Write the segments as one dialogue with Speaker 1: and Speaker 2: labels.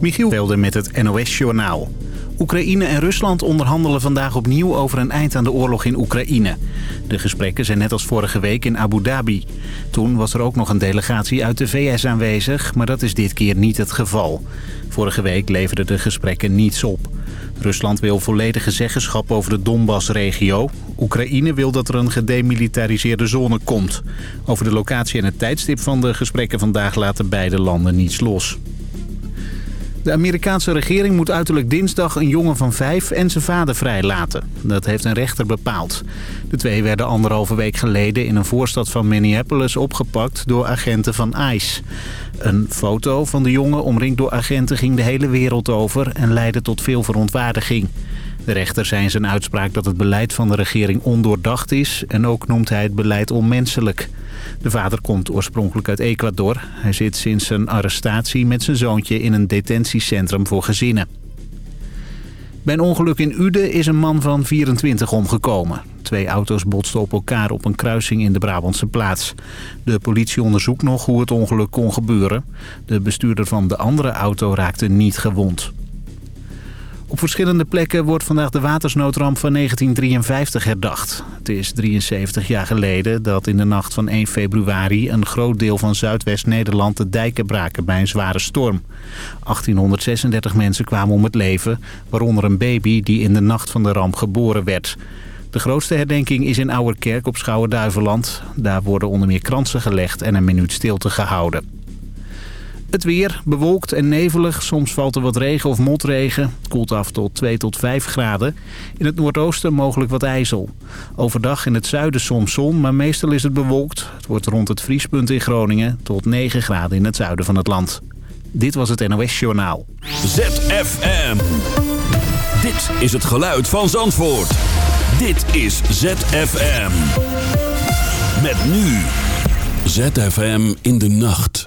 Speaker 1: Michiel Velde met het NOS-journaal. Oekraïne en Rusland onderhandelen vandaag opnieuw over een eind aan de oorlog in Oekraïne. De gesprekken zijn net als vorige week in Abu Dhabi. Toen was er ook nog een delegatie uit de VS aanwezig, maar dat is dit keer niet het geval. Vorige week leverden de gesprekken niets op. Rusland wil volledige zeggenschap over de Donbass-regio. Oekraïne wil dat er een gedemilitariseerde zone komt. Over de locatie en het tijdstip van de gesprekken vandaag laten beide landen niets los. De Amerikaanse regering moet uiterlijk dinsdag een jongen van vijf en zijn vader vrijlaten. Dat heeft een rechter bepaald. De twee werden anderhalve week geleden in een voorstad van Minneapolis opgepakt door agenten van ICE. Een foto van de jongen omringd door agenten ging de hele wereld over en leidde tot veel verontwaardiging. De rechter zei in zijn uitspraak dat het beleid van de regering ondoordacht is en ook noemt hij het beleid onmenselijk. De vader komt oorspronkelijk uit Ecuador. Hij zit sinds zijn arrestatie met zijn zoontje in een detentiecentrum voor gezinnen. Bij een ongeluk in Uden is een man van 24 omgekomen. Twee auto's botsten op elkaar op een kruising in de Brabantse plaats. De politie onderzoekt nog hoe het ongeluk kon gebeuren. De bestuurder van de andere auto raakte niet gewond. Op verschillende plekken wordt vandaag de watersnoodramp van 1953 herdacht. Het is 73 jaar geleden dat in de nacht van 1 februari... een groot deel van Zuidwest-Nederland de dijken braken bij een zware storm. 1836 mensen kwamen om het leven, waaronder een baby die in de nacht van de ramp geboren werd. De grootste herdenking is in Ouwerkerk op Schouwen-Duiveland. Daar worden onder meer kransen gelegd en een minuut stilte gehouden. Het weer, bewolkt en nevelig. Soms valt er wat regen of motregen. Het koelt af tot 2 tot 5 graden. In het noordoosten mogelijk wat ijzel. Overdag in het zuiden soms zon, maar meestal is het bewolkt. Het wordt rond het vriespunt in Groningen tot 9 graden in het zuiden van het land. Dit was het NOS Journaal.
Speaker 2: ZFM. Dit is het geluid van Zandvoort. Dit is ZFM. Met nu. ZFM in de nacht.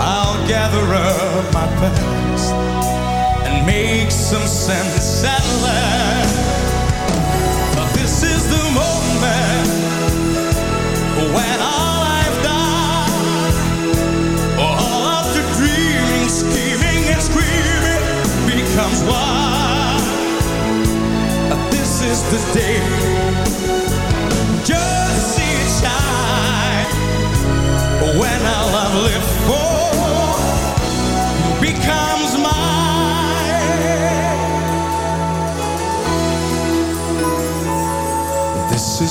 Speaker 3: I'll gather up my past and make some sense at last. But This is the moment when all I've done, all of the dreaming, scheming, and screaming becomes one. This is the day. Just see it shine when all I've lived for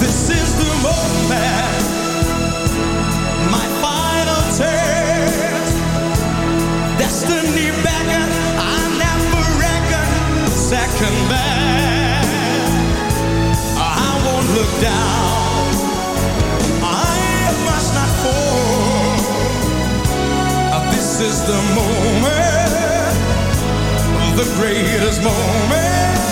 Speaker 3: This is the moment, my final. Destiny I never reckon second. I won't look down. I must not fall. This is the moment, the greatest moment.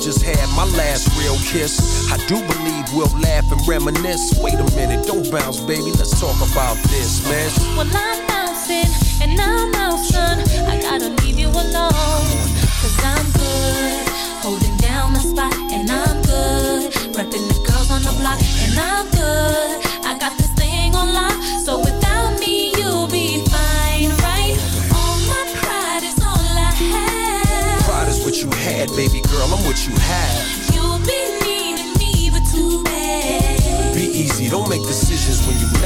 Speaker 4: just had my last real kiss. I do believe we'll laugh and reminisce. Wait a minute, don't bounce, baby. Let's talk about this, man.
Speaker 5: Well, I'm bouncing, and I'm son. I gotta leave you alone, cause I'm good. Holding down the spot, and I'm good. Repping the girls on the block, and I'm good. I got this thing on lock, so
Speaker 4: girl. I'm what you have.
Speaker 5: You'll be needing me, but too bad.
Speaker 4: Be easy, don't make decisions when you're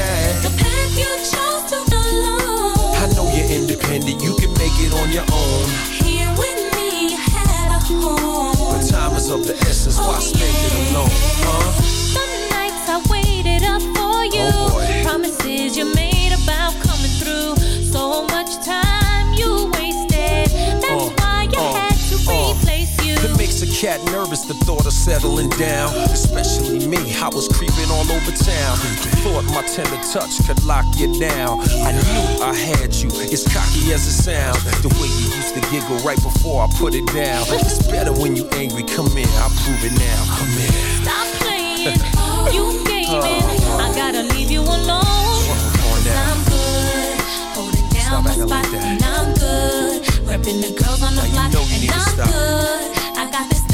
Speaker 4: cat nervous, the thought of settling down. Especially me, I was creeping all over town. Thought my tender touch could lock you down. I knew I had you, as cocky as it sounds. The way you used to giggle right before I put it down. It's better when you angry, come in, I'll prove it now. Come in.
Speaker 5: Stop playing, you gaming. I gotta leave you alone. I'm good, holding down my spot, like and I'm good. Repping the girls on the block, you know and I'm stop. good. I got this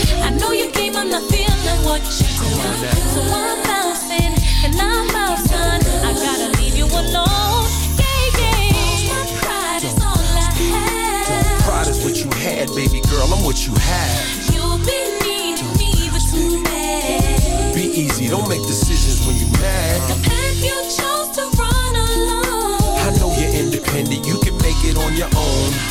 Speaker 5: what you do. So I'm bouncing and I'm out, son. I gotta leave you alone. Yeah, yeah. My pride is all I have.
Speaker 4: Pride is what you had, baby girl. I'm what you have.
Speaker 5: You'll be needing me, but too bad.
Speaker 4: Be easy, don't make decisions when you're mad.
Speaker 5: The path you chose to run alone.
Speaker 4: I know you're independent, you can make it on your own.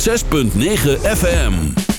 Speaker 6: 106.9 FM.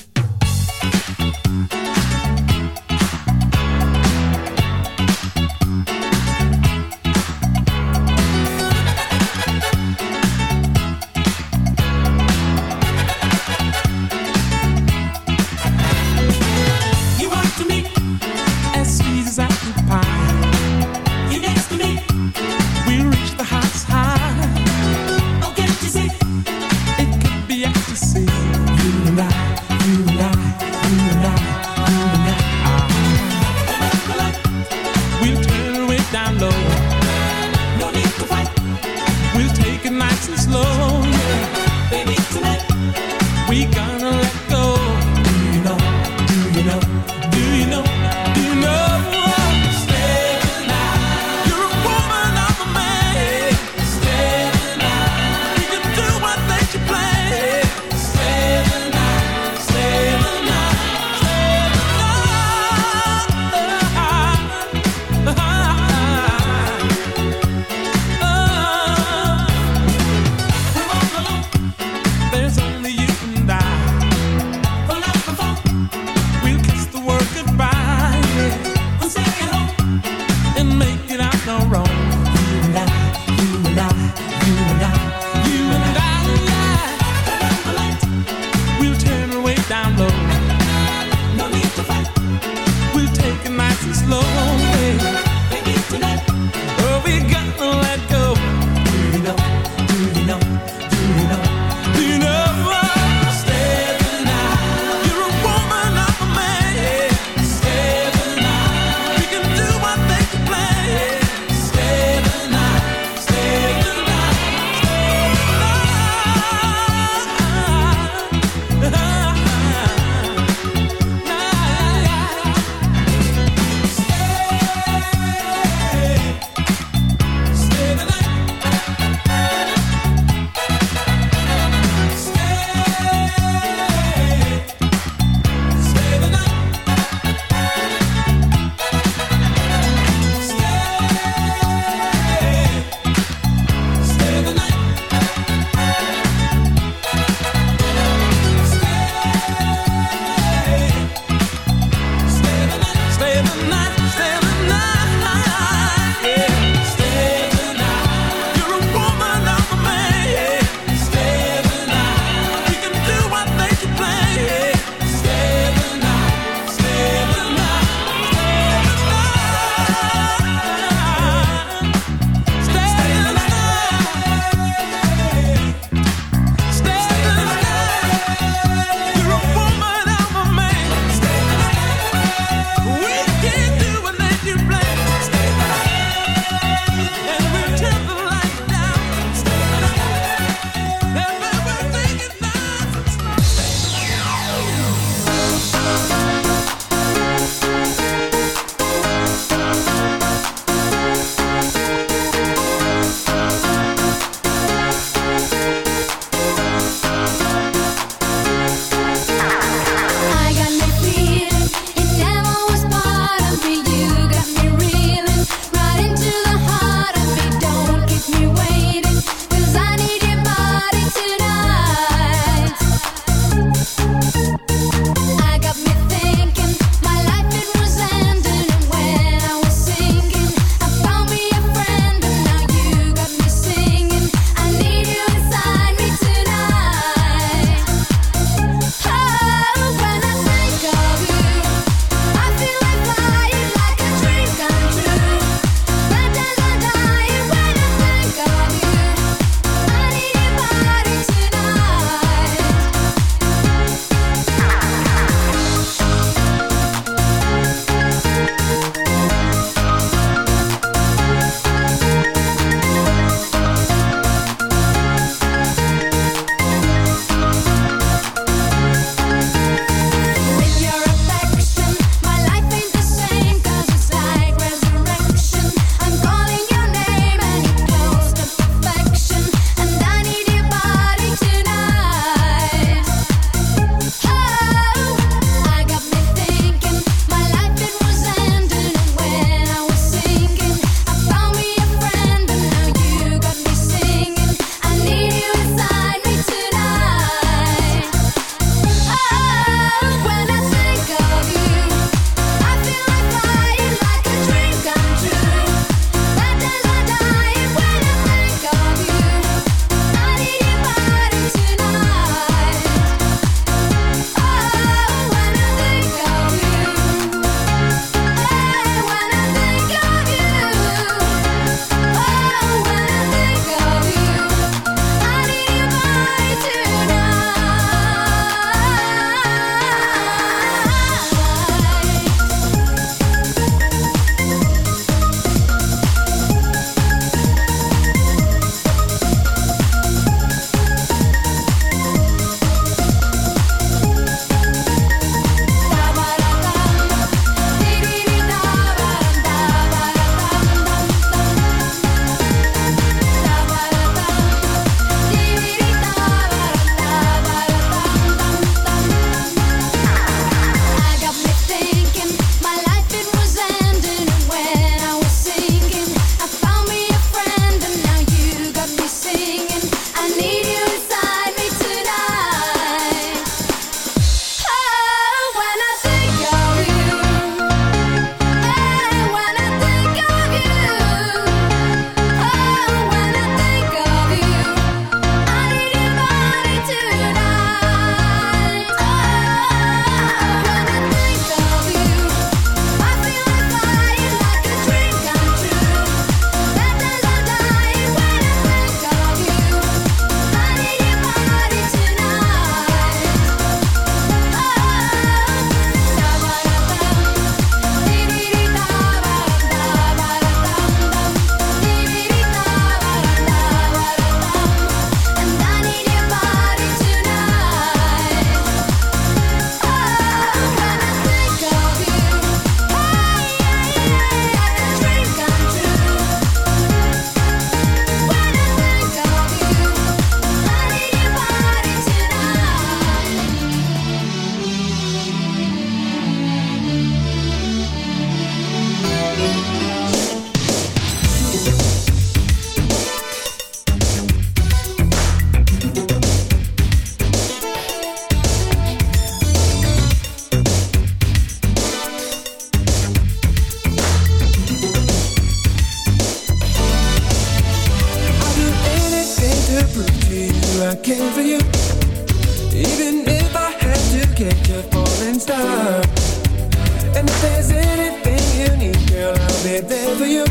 Speaker 7: Baby,
Speaker 8: for you.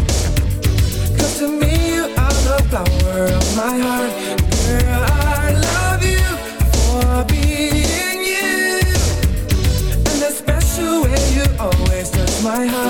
Speaker 8: Cause to me you are the flower of my heart. Girl, I love you for being you. And the special way you always touch my heart.